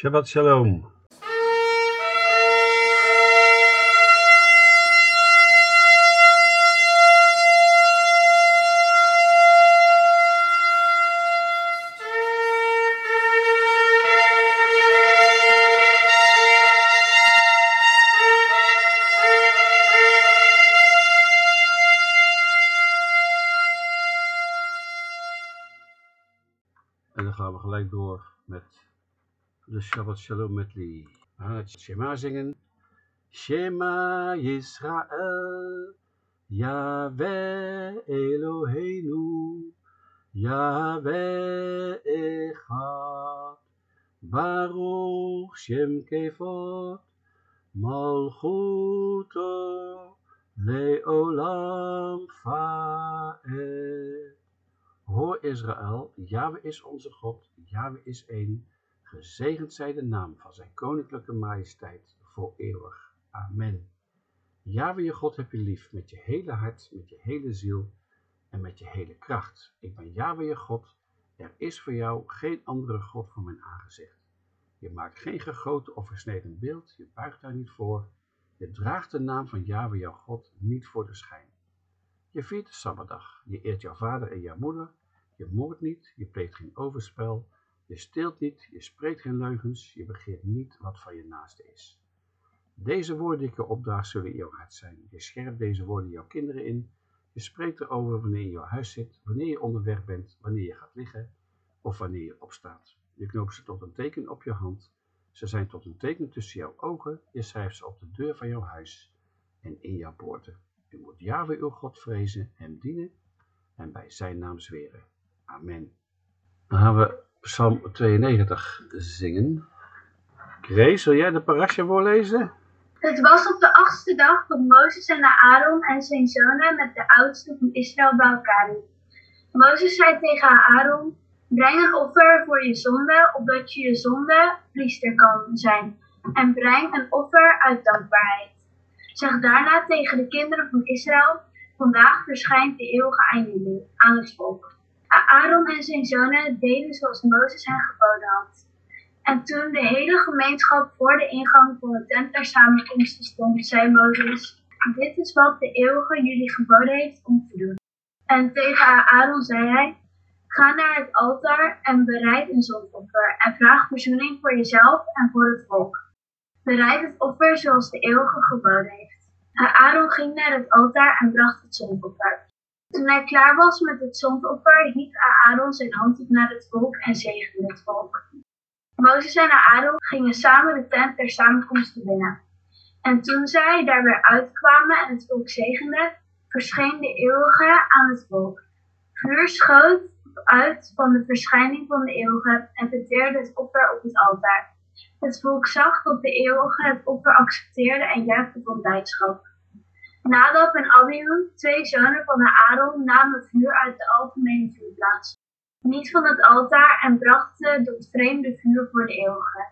Shabbat Shalom. Shabbat Shalom medley. We gaan het Shema zingen. Shema Yisrael, Yahweh Eloheinu, Yahweh Echad, Baruch Shem Kevod, Malchuto, Leolam Faed. Hoor Israël, Yahweh is onze God, Yahweh is één. Gezegend zij de naam van zijn koninklijke majesteit voor eeuwig. Amen. Yahweh je God heb je lief met je hele hart, met je hele ziel en met je hele kracht. Ik ben Yahweh je God. Er is voor jou geen andere God voor mijn aangezicht. Je maakt geen gegoten of versneden beeld, je buigt daar niet voor. Je draagt de naam van Yahweh jouw God niet voor de schijn. Je viert de Sabbatdag, je eert jouw vader en jouw moeder, je moordt niet, je pleegt geen overspel, je steelt niet, je spreekt geen leugens, je begeert niet wat van je naaste is. Deze woorden die ik je opdraag zullen in jouw hart zijn. Je scherpt deze woorden jouw kinderen in, je spreekt erover wanneer je in jouw huis zit, wanneer je onderweg bent, wanneer je gaat liggen of wanneer je opstaat. Je knoopt ze tot een teken op je hand, ze zijn tot een teken tussen jouw ogen, je schrijft ze op de deur van jouw huis en in jouw poorten. U moet Yahweh uw God vrezen, hem dienen en bij zijn naam zweren. Amen. Dan gaan we Psalm 92 zingen. Grace, wil jij de parasha voorlezen? Het was op de achtste dag dat Mozes en Aaron en zijn zonen met de oudste van Israël bij elkaar liepen. Mozes zei tegen Aaron, breng een offer voor je zonde, opdat je je zonde priester kan zijn. En breng een offer uit dankbaarheid. Zeg daarna tegen de kinderen van Israël, vandaag verschijnt de eeuwige jullie, aan het volk. Aaron en zijn zonen deden zoals Mozes hen geboden had. En toen de hele gemeenschap voor de ingang van de tent der samenkomsten stond, zei Mozes, dit is wat de eeuwige jullie geboden heeft om te doen. En tegen Aaron zei hij, ga naar het altaar en bereid een zondoffer en vraag verzoening voor jezelf en voor het volk. Bereid het offer zoals de eeuwige geboden heeft. Aaron ging naar het altaar en bracht het zondoffer. Toen hij klaar was met het zondoffer, hief Aaron zijn hand op naar het volk en zegende het volk. Mozes en Aaron gingen samen de tent der samenkomsten binnen. En toen zij daar weer uitkwamen en het volk zegenden, verscheen de eeuwige aan het volk. Vuur schoot uit van de verschijning van de eeuwige en verteerde het offer op het altaar. Het volk zag dat de eeuwige het offer accepteerde en juichte van blijdschap. Nadab en Abihu, twee zonen van Aaron, namen vuur uit de algemene vuurplaats. Niet van het altaar en brachten dat vreemde vuur voor de eeuwige.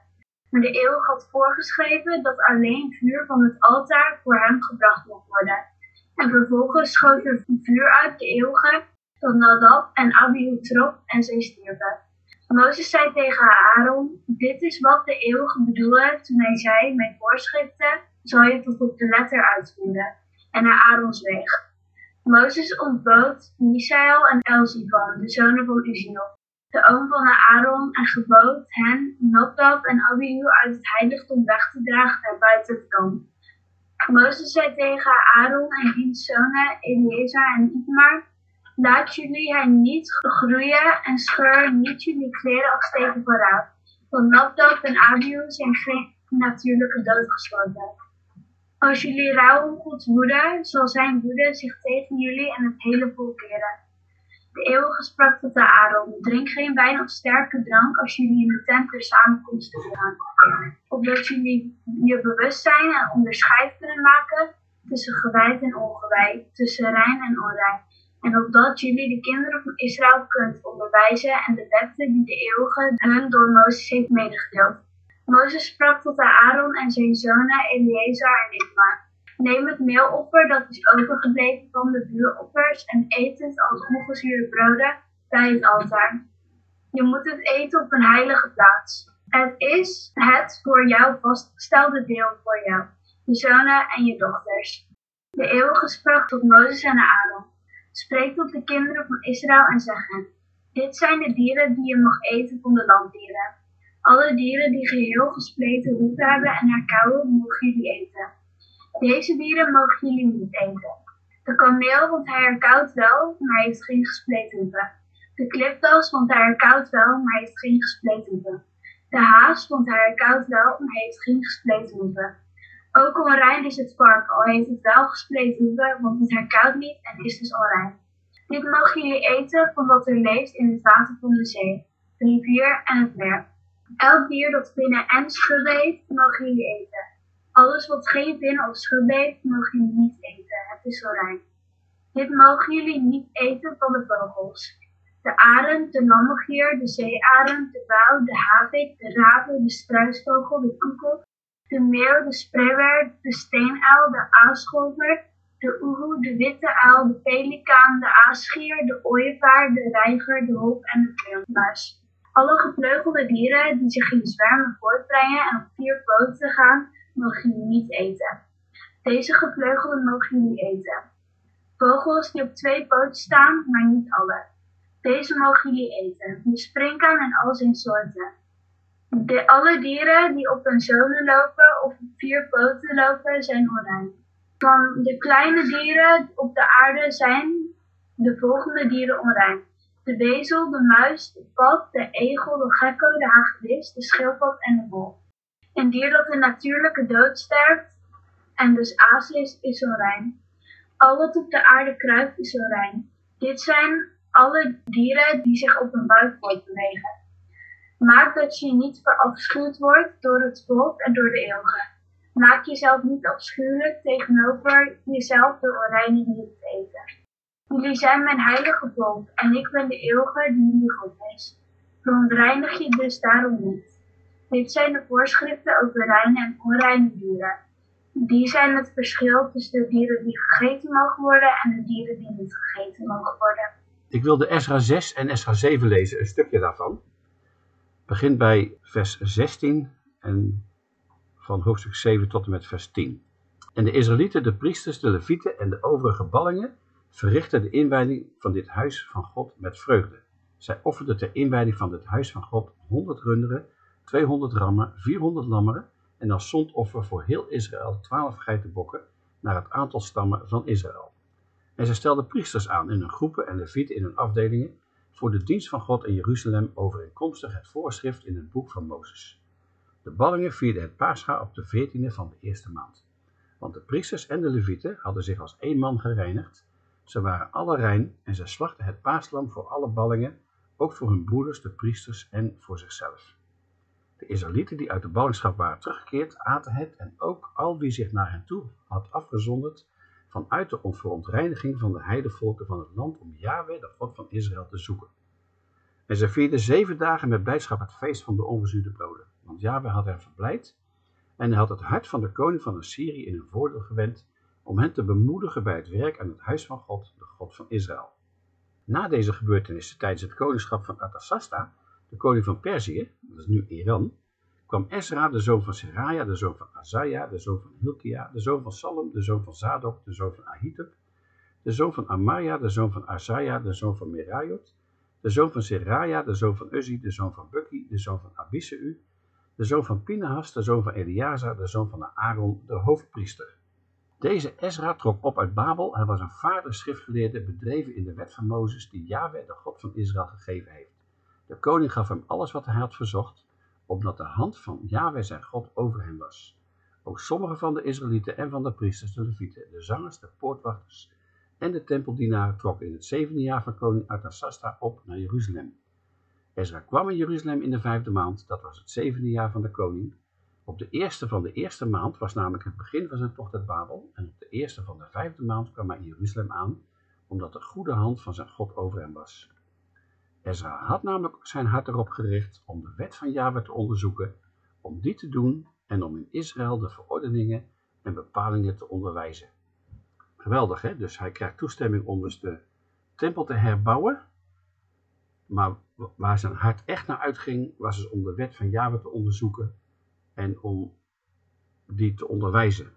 Maar de eeuwige had voorgeschreven dat alleen vuur van het altaar voor hem gebracht mocht worden. En vervolgens schoot er vuur uit de eeuwige dat Nadab en Abihu trok en zij stierven. Mozes zei tegen Aaron, dit is wat de eeuwige bedoelde toen hij zei, mijn voorschriften zal je tot op de letter uitvoeren. En naar Aaron zweeg. Mozes ontbood Misael en Elzifan, de zonen van Uziel, de oom van Aaron, en gebood hen, Nadab en Abihu, uit het heiligdom weg te dragen naar buiten het kamp. Mozes zei tegen Aaron en diens zonen, Eleazar en Itmar, laat jullie hen niet groeien en scheur niet jullie kleren afsteken vooruit, want Nadab en Abihu zijn geen natuurlijke dood gesloten. Als jullie rouwen Gods woede, zal zijn woede zich tegen jullie en het hele volk keren. De eeuwige sprak tot de Aaron, drink geen wijn of sterke drank als jullie in de tent der samenkomsten gaan. Opdat jullie je bewust zijn en onderscheid kunnen maken tussen gewijd en ongewijd, tussen rein en onrein. En opdat jullie de kinderen van Israël kunt onderwijzen en de wetten die de eeuwige hun door Mozes heeft medegedeeld. Mozes sprak tot Aaron en zijn zonen Eleazar en Itmar. Neem het meeloffer dat is overgebleven van de vuuroffers en eet het als ongezuurde broden bij het altaar. Je moet het eten op een heilige plaats. Het is het voor jou vastgestelde deel voor jou, je zonen en je dochters. De eeuwige sprak tot Mozes en Aaron. Spreek tot de kinderen van Israël en zeg hen, dit zijn de dieren die je mag eten van de landdieren. Alle dieren die geheel gespleten hoeven hebben en herkauwen, mogen jullie eten. Deze dieren mogen jullie niet eten. De kameel, want hij herkauwt wel, maar heeft geen gespleten hoeven. De kliptas, want hij herkauwt wel, maar heeft geen gespleten hoeven. De haas, want hij herkauwt wel, maar heeft geen gespleten hoeven. Ook onrein is het vark, al heeft het wel gespleten hoeven, want het herkauwt niet en is dus onrein. Dit mogen jullie eten van wat er leeft in het water van de zee, de rivier en het meer. Elk dier dat binnen en schubben heeft, mogen jullie eten. Alles wat geen binnen of schubben heeft, mogen jullie niet eten. Het is onrein. Dit mogen jullie niet eten van de vogels. De arend, de lammergier, de zeearend, de wouw, de havik, de raven, de struisvogel, de koekel, de meeuw, de spreeuwer, de steenuil, de aascholver, de oehoe, de witte uil, de pelikaan, de aasgier, de ooievaar, de reiger, de hop en de vleermuis. Alle gevleugelde dieren die zich in zwermen voortbrengen en op vier poten gaan, mogen jullie niet eten. Deze gevleugelden mogen jullie eten. Vogels die op twee poten staan, maar niet alle. Deze mogen jullie eten, de springkaan en al zijn soorten. De, alle dieren die op hun zolen lopen of op vier poten lopen, zijn onrein. Van de kleine dieren op de aarde zijn de volgende dieren onrein. De wezel, de muis, de pad, de egel, de gekko, de hagedis, de schildpad en de wolf. Een dier dat de natuurlijke dood sterft en dus aas is, is onrein. Al wat op de aarde kruipt is onrein. Dit zijn alle dieren die zich op hun buik voortbewegen. Maak dat je niet verafschuwd wordt door het volk en door de eeuwige. Maak jezelf niet afschuwelijk tegenover jezelf door onreine dieren te eten. Jullie zijn mijn heilige volk en ik ben de eeuwige die jullie God is. Verontreinig je dus daarom niet. Dit zijn de voorschriften over reine en onreine dieren. Die zijn het verschil tussen de dieren die gegeten mogen worden en de dieren die niet gegeten mogen worden. Ik wilde Esra 6 en Esra 7 lezen, een stukje daarvan. Begint bij vers 16 en van hoofdstuk 7 tot en met vers 10. En de Israëlieten, de priesters, de levieten en de overige ballingen verrichtten de inwijding van dit huis van God met vreugde. Zij offerden ter inwijding van dit huis van God 100 runderen, 200 rammen, 400 lammeren en als zondoffer voor heel Israël 12 geitenbokken naar het aantal stammen van Israël. En zij stelden priesters aan in hun groepen en levieten in hun afdelingen voor de dienst van God in Jeruzalem overeenkomstig het voorschrift in het boek van Mozes. De ballingen vierden het Pascha op de veertiende van de eerste maand. Want de priesters en de levieten hadden zich als één man gereinigd. Ze waren alle rein en zij slachten het paaslam voor alle ballingen, ook voor hun broeders, de priesters en voor zichzelf. De Israëlieten die uit de ballingschap waren teruggekeerd, aten het en ook al wie zich naar hen toe had afgezonderd vanuit de verontreiniging van de heidevolken van het land om Yahweh, de God van Israël, te zoeken. En ze vierden zeven dagen met blijdschap het feest van de onverzuurde broden, want Yahweh had hen verblijd en hij had het hart van de koning van Assyrië in hun voordeel gewend om hen te bemoedigen bij het werk aan het huis van God, de God van Israël. Na deze gebeurtenissen tijdens het koningschap van Artasasta, de koning van Perzië, dat is nu Iran, kwam Ezra, de zoon van Seraya, de zoon van Azaja, de zoon van Hilkia, de zoon van Salom, de zoon van Zadok, de zoon van Ahitub, de zoon van Amaria, de zoon van Azaja, de zoon van Merayot, de zoon van Seraya, de zoon van Uzzi, de zoon van Bukki, de zoon van Abisseu, de zoon van Pinahas, de zoon van Eleazar, de zoon van Aaron, de hoofdpriester. Deze Ezra trok op uit Babel. Hij was een vader schriftgeleerde, bedreven in de wet van Mozes, die Yahweh, de God van Israël, gegeven heeft. De koning gaf hem alles wat hij had verzocht, omdat de hand van Yahweh zijn God over hem was. Ook sommige van de Israëlieten en van de priesters, de levieten, de zangers, de poortwachters en de tempeldienaren trokken in het zevende jaar van koning Artasasta op naar Jeruzalem. Ezra kwam in Jeruzalem in de vijfde maand, dat was het zevende jaar van de koning. Op de eerste van de eerste maand was namelijk het begin van zijn tocht uit Babel en op de eerste van de vijfde maand kwam hij in Jeruzalem aan, omdat de goede hand van zijn God over hem was. Ezra had namelijk zijn hart erop gericht om de wet van Yahweh te onderzoeken, om die te doen en om in Israël de verordeningen en bepalingen te onderwijzen. Geweldig hè, dus hij krijgt toestemming om dus de tempel te herbouwen, maar waar zijn hart echt naar uitging, was het om de wet van Jahwe te onderzoeken en om die te onderwijzen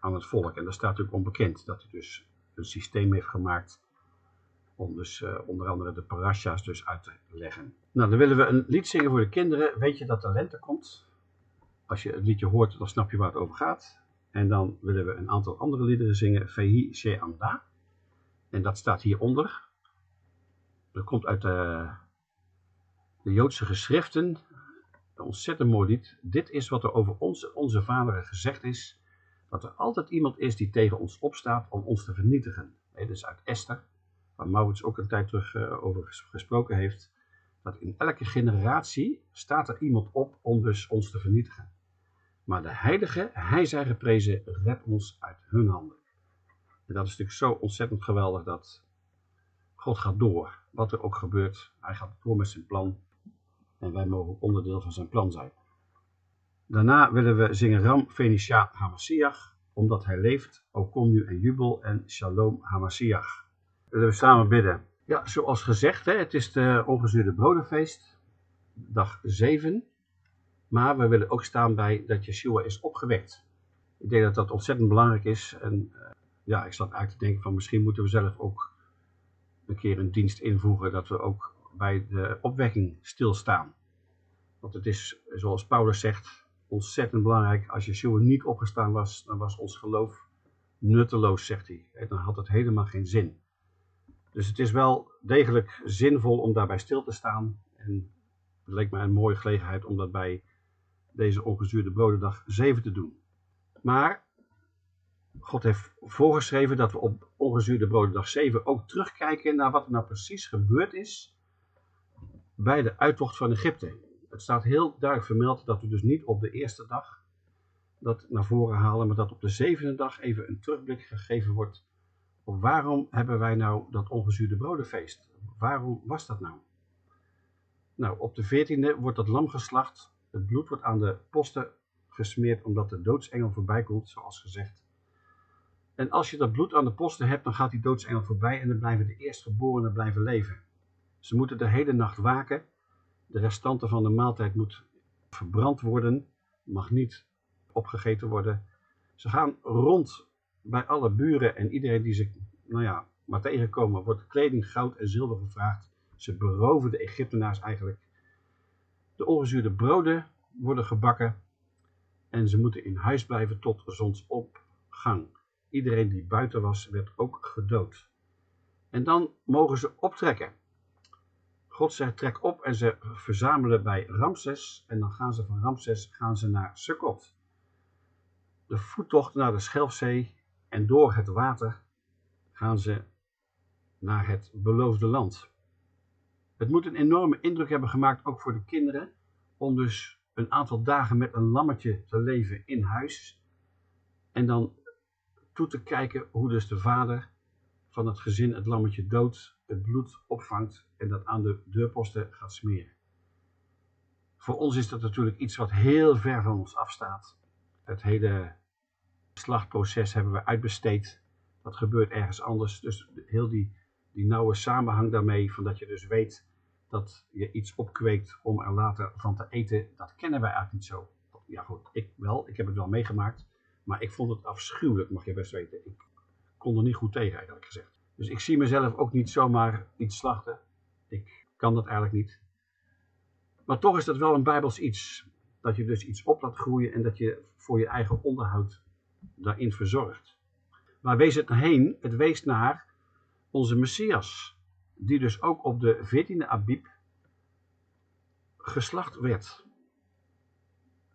aan het volk. En dat staat natuurlijk onbekend, dat hij dus een systeem heeft gemaakt om dus uh, onder andere de parasha's dus uit te leggen. Nou, dan willen we een lied zingen voor de kinderen. Weet je dat de lente komt? Als je het liedje hoort, dan snap je waar het over gaat. En dan willen we een aantal andere liederen zingen. Vehi She'anda. En dat staat hieronder. Dat komt uit de, de Joodse geschriften. Ontzettend mooi lied. Dit is wat er over ons, onze vaderen gezegd is. Dat er altijd iemand is die tegen ons opstaat om ons te vernietigen. Dit is uit Esther, waar Maurits ook een tijd terug uh, over gesproken heeft. Dat in elke generatie staat er iemand op om dus ons te vernietigen. Maar de heilige, hij zij geprezen, redt ons uit hun handen. En dat is natuurlijk zo ontzettend geweldig dat God gaat door. Wat er ook gebeurt, hij gaat door met zijn plan. En wij mogen onderdeel van zijn plan zijn. Daarna willen we zingen Ram Phoenicia Hamasiach, omdat hij leeft. O kom nu en jubel en Shalom Hamasiach. Willen we samen bidden. Ja, zoals gezegd, hè, het is de ongezuurde brodenfeest, dag 7. Maar we willen ook staan bij dat Yeshua is opgewekt. Ik denk dat dat ontzettend belangrijk is. En uh, ja, ik zat eigenlijk te denken van misschien moeten we zelf ook een keer een dienst invoegen dat we ook bij de opwekking stilstaan. Want het is, zoals Paulus zegt, ontzettend belangrijk. Als Yeshua niet opgestaan was, dan was ons geloof nutteloos, zegt hij. En dan had het helemaal geen zin. Dus het is wel degelijk zinvol om daarbij stil te staan. En het leek mij een mooie gelegenheid om dat bij deze ongezuurde brodendag 7 te doen. Maar God heeft voorgeschreven dat we op ongezuurde brodendag 7 ook terugkijken naar wat er nou precies gebeurd is bij de uittocht van Egypte. Het staat heel duidelijk vermeld dat we dus niet op de eerste dag dat naar voren halen, maar dat op de zevende dag even een terugblik gegeven wordt op waarom hebben wij nou dat ongezuurde brodenfeest? Waarom was dat nou? Nou, op de veertiende wordt dat lam geslacht het bloed wordt aan de posten gesmeerd omdat de doodsengel voorbij komt, zoals gezegd. En als je dat bloed aan de posten hebt, dan gaat die doodsengel voorbij en dan blijven de eerstgeborenen blijven leven. Ze moeten de hele nacht waken. De restanten van de maaltijd moet verbrand worden, mag niet opgegeten worden. Ze gaan rond bij alle buren en iedereen die ze nou ja, maar tegenkomen, wordt kleding, goud en zilver gevraagd. Ze beroven de Egyptenaars eigenlijk de ongezuurde broden worden gebakken en ze moeten in huis blijven tot zonsopgang. Iedereen die buiten was, werd ook gedood. En dan mogen ze optrekken. God zegt trek op en ze verzamelen bij Ramses en dan gaan ze van Ramses gaan ze naar Sukkot. De voettocht naar de Schelfzee en door het water gaan ze naar het beloofde land. Het moet een enorme indruk hebben gemaakt, ook voor de kinderen, om dus een aantal dagen met een lammetje te leven in huis. En dan toe te kijken hoe dus de vader van het gezin het lammetje doodt, het bloed opvangt en dat aan de deurposten gaat smeren. Voor ons is dat natuurlijk iets wat heel ver van ons afstaat. Het hele slachtproces hebben we uitbesteed. Dat gebeurt ergens anders. Dus heel die, die nauwe samenhang daarmee, van dat je dus weet dat je iets opkweekt om er later van te eten, dat kennen wij eigenlijk niet zo. Ja goed, ik wel, ik heb het wel meegemaakt, maar ik vond het afschuwelijk, mag je best weten. Ik kon er niet goed tegen, eigenlijk gezegd. Dus ik zie mezelf ook niet zomaar iets slachten. Ik kan dat eigenlijk niet. Maar toch is dat wel een bijbels iets. Dat je dus iets op laat groeien en dat je voor je eigen onderhoud daarin verzorgt. Maar wees het heen, het wees naar onze Messias die dus ook op de 14e Abib geslacht werd.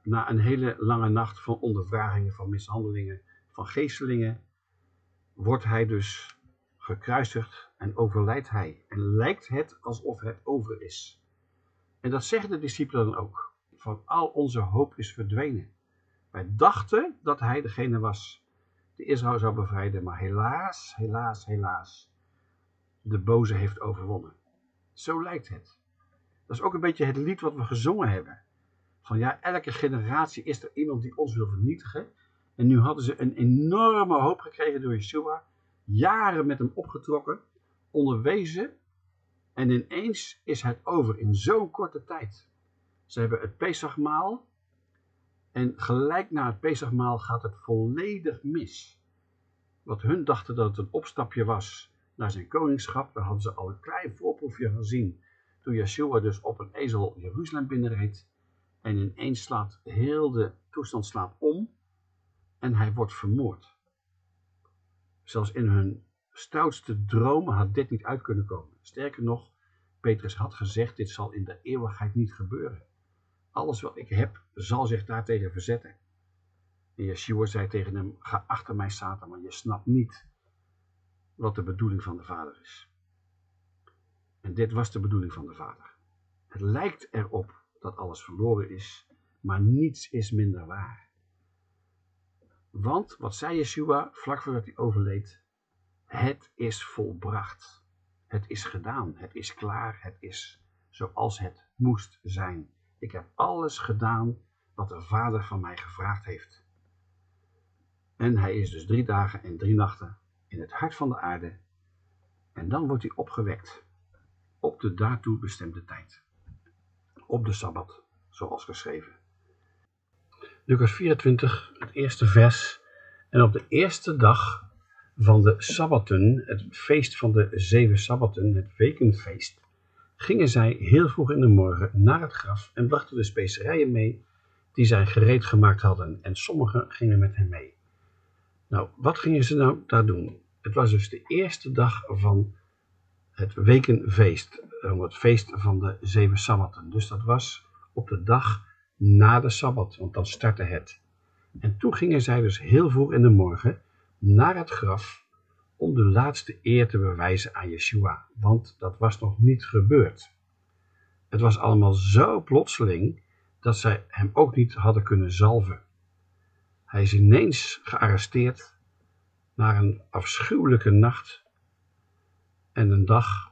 Na een hele lange nacht van ondervragingen, van mishandelingen, van geestelingen, wordt hij dus gekruisigd en overlijdt hij. En lijkt het alsof het over is. En dat zeggen de discipelen dan ook. Van al onze hoop is verdwenen. Wij dachten dat hij degene was die Israël zou bevrijden, maar helaas, helaas, helaas de boze heeft overwonnen. Zo lijkt het. Dat is ook een beetje het lied wat we gezongen hebben. Van ja, elke generatie is er iemand die ons wil vernietigen. En nu hadden ze een enorme hoop gekregen door Yeshua. Jaren met hem opgetrokken. Onderwezen. En ineens is het over in zo'n korte tijd. Ze hebben het Pesachmaal. En gelijk na het Pesachmaal gaat het volledig mis. Wat hun dachten dat het een opstapje was naar zijn koningschap, daar hadden ze al een klein voorproefje gezien. Toen Yeshua dus op een ezel Jeruzalem binnenreed. En ineens slaat heel de toestand slaat om. En hij wordt vermoord. Zelfs in hun stoutste dromen had dit niet uit kunnen komen. Sterker nog, Petrus had gezegd, dit zal in de eeuwigheid niet gebeuren. Alles wat ik heb, zal zich daartegen verzetten. En Yeshua zei tegen hem, ga achter mij Satan, want je snapt niet wat de bedoeling van de Vader is. En dit was de bedoeling van de Vader. Het lijkt erop dat alles verloren is, maar niets is minder waar. Want, wat zei Yeshua vlak voordat hij overleed? Het is volbracht. Het is gedaan. Het is klaar. Het is zoals het moest zijn. Ik heb alles gedaan wat de Vader van mij gevraagd heeft. En hij is dus drie dagen en drie nachten in het hart van de aarde. En dan wordt hij opgewekt op de daartoe bestemde tijd. Op de Sabbat, zoals geschreven. Lucas 24, het eerste vers. En op de eerste dag van de Sabbaten, het feest van de zeven Sabbaten, het wekenfeest, gingen zij heel vroeg in de morgen naar het graf en brachten de specerijen mee die zij gereed gemaakt hadden. En sommigen gingen met hen mee. Nou, wat gingen ze nou daar doen? Het was dus de eerste dag van het wekenfeest, het feest van de zeven Sabbaten. Dus dat was op de dag na de Sabbat, want dan startte het. En toen gingen zij dus heel vroeg in de morgen naar het graf om de laatste eer te bewijzen aan Yeshua, want dat was nog niet gebeurd. Het was allemaal zo plotseling dat zij hem ook niet hadden kunnen zalven. Hij is ineens gearresteerd na een afschuwelijke nacht en een dag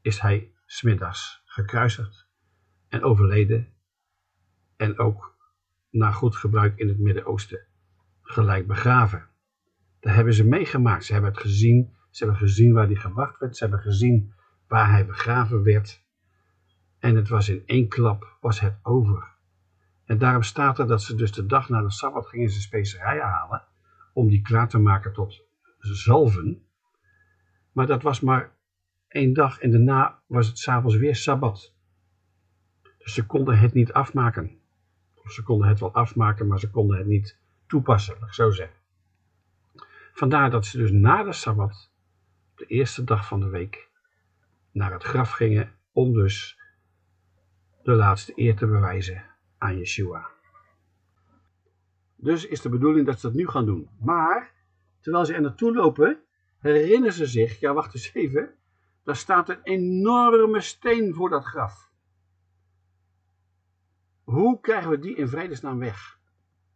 is hij smiddags gekruisigd en overleden en ook naar goed gebruik in het Midden-Oosten gelijk begraven. Daar hebben ze meegemaakt. Ze hebben het gezien. Ze hebben gezien waar hij gebracht werd. Ze hebben gezien waar hij begraven werd. En het was in één klap, was het over. En daarom staat er dat ze dus de dag na de Sabbat gingen ze specerijen halen. Om die klaar te maken tot zalven. Maar dat was maar één dag en daarna was het s'avonds weer Sabbat. Dus ze konden het niet afmaken. Ze konden het wel afmaken, maar ze konden het niet toepassen, laat ik zo zeggen. Vandaar dat ze dus na de Sabbat, de eerste dag van de week, naar het graf gingen om dus de laatste eer te bewijzen aan Yeshua. Dus is de bedoeling dat ze dat nu gaan doen. Maar, terwijl ze er naartoe lopen, herinneren ze zich, ja wacht eens even, daar staat een enorme steen voor dat graf. Hoe krijgen we die in vredesnaam weg?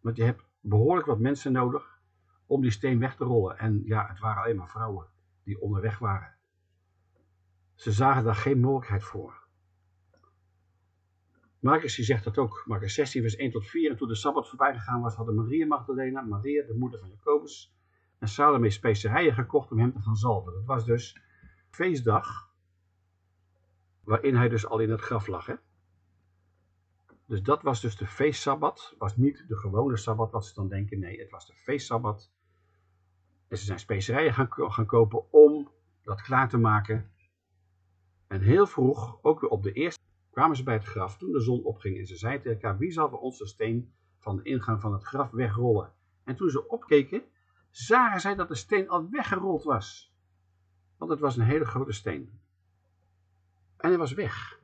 Want je hebt behoorlijk wat mensen nodig om die steen weg te rollen. En ja, het waren alleen maar vrouwen die onderweg waren. Ze zagen daar geen mogelijkheid voor. Marcus die zegt dat ook. Marcus 16 vers 1 tot 4. En toen de Sabbat voorbij gegaan was, hadden Maria Magdalena, Maria de moeder van Jacobus en Salome specerijen gekocht om hem te gaan zalven. Dat was dus feestdag waarin hij dus al in het graf lag. Hè? Dus dat was dus de feestsabbat. was niet de gewone sabbat wat ze dan denken. Nee, het was de feestsabbat en ze zijn specerijen gaan, gaan kopen om dat klaar te maken. En heel vroeg, ook weer op de eerste, kwamen ze bij het graf toen de zon opging. En ze zeiden tegen elkaar, wie zal voor ons de steen van de ingang van het graf wegrollen? En toen ze opkeken, zagen zij dat de steen al weggerold was. Want het was een hele grote steen. En hij was weg.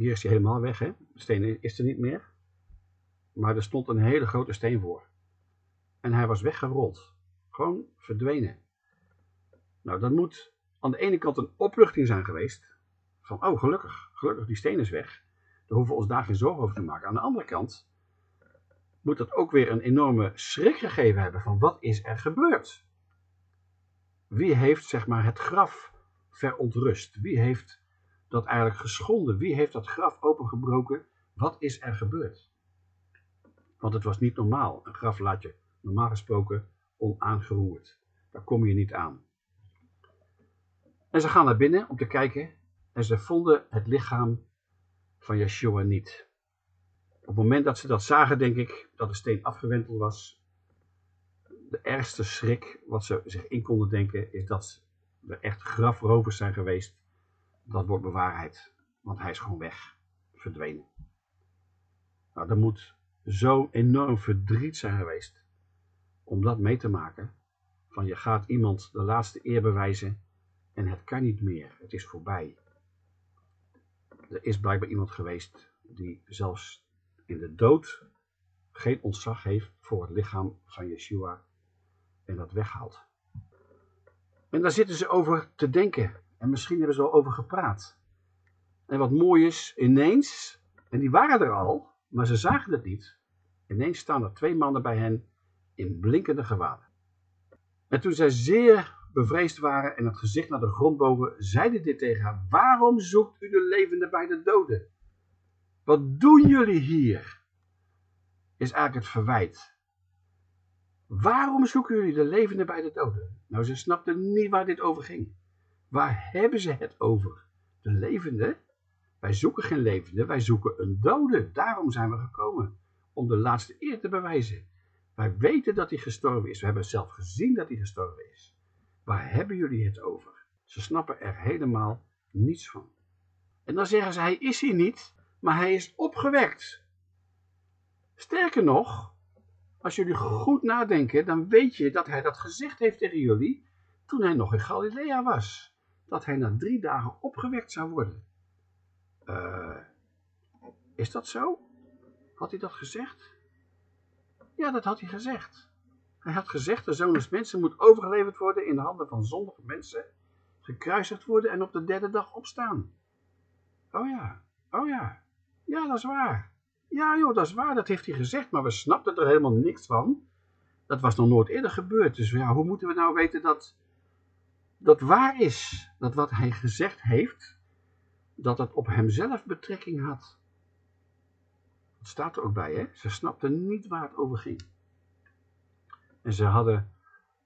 Hier is hij helemaal weg, hè? De steen is er niet meer. Maar er stond een hele grote steen voor. En hij was weggerold. Gewoon verdwenen. Nou, dat moet aan de ene kant een opluchting zijn geweest. Van, oh gelukkig, gelukkig die steen is weg. Daar hoeven we ons daar geen zorgen over te maken. Aan de andere kant moet dat ook weer een enorme schrik gegeven hebben van wat is er gebeurd? Wie heeft zeg maar het graf verontrust? Wie heeft dat eigenlijk geschonden? Wie heeft dat graf opengebroken? Wat is er gebeurd? Want het was niet normaal. Een graf laat je normaal gesproken onaangeroerd. Daar kom je niet aan. En ze gaan naar binnen om te kijken en ze vonden het lichaam van Yeshua niet. Op het moment dat ze dat zagen, denk ik dat de steen afgewenteld was. De ergste schrik wat ze zich in konden denken is dat er echt grafrovers zijn geweest. Dat wordt bewaarheid, want hij is gewoon weg, verdwenen. Nou, er moet zo enorm verdriet zijn geweest om dat mee te maken. Van je gaat iemand de laatste eer bewijzen en het kan niet meer, het is voorbij. Er is blijkbaar iemand geweest die zelfs in de dood geen ontzag heeft voor het lichaam van Yeshua en dat weghaalt. En daar zitten ze over te denken en misschien hebben ze al over gepraat. En wat mooi is, ineens, en die waren er al, maar ze zagen het niet, ineens staan er twee mannen bij hen in blinkende gewaden. En toen zij zeer bevreesd waren en het gezicht naar de grond bogen, zeiden dit tegen haar, waarom zoekt u de levende bij de doden? Wat doen jullie hier? Is eigenlijk het verwijt. Waarom zoeken jullie de levende bij de doden? Nou, ze snapten niet waar dit over ging. Waar hebben ze het over? De levende? Wij zoeken geen levende, wij zoeken een dode. Daarom zijn we gekomen. Om de laatste eer te bewijzen. Wij weten dat hij gestorven is. We hebben zelf gezien dat hij gestorven is. Waar hebben jullie het over? Ze snappen er helemaal niets van. En dan zeggen ze, hij is hier niet, maar hij is opgewekt. Sterker nog, als jullie goed nadenken, dan weet je dat hij dat gezegd heeft tegen jullie toen hij nog in Galilea was. Dat hij na drie dagen opgewekt zou worden. Uh, is dat zo? Had hij dat gezegd? Ja, dat had hij gezegd. Hij had gezegd, de zoon des mensen moet overgeleverd worden in de handen van zondige mensen, gekruisigd worden en op de derde dag opstaan. Oh ja, oh ja, ja dat is waar. Ja joh, dat is waar, dat heeft hij gezegd, maar we snapten er helemaal niks van. Dat was nog nooit eerder gebeurd, dus ja, hoe moeten we nou weten dat dat waar is? Dat wat hij gezegd heeft, dat het op hemzelf betrekking had. Dat staat er ook bij, hè? Ze snapten niet waar het over ging. En ze hadden